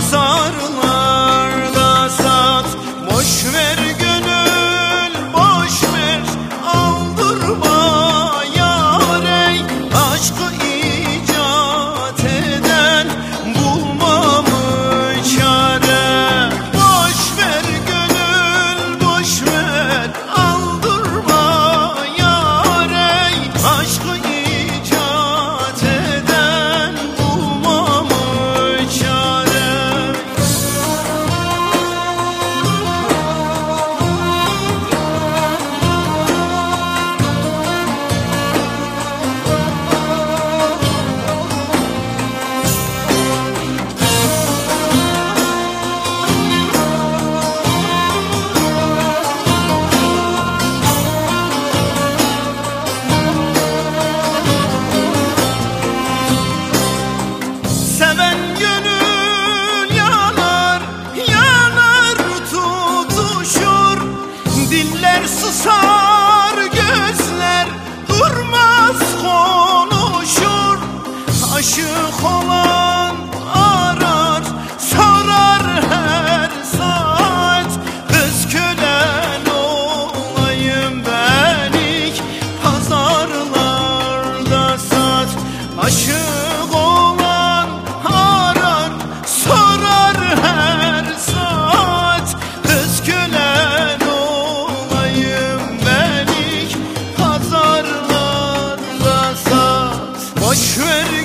azar Güler susar gözler durmaz konuşur. Aşık olan arar sorar her saat. Kız kölen olayım ben ilk pazarlarda sat. Aşık Boş ver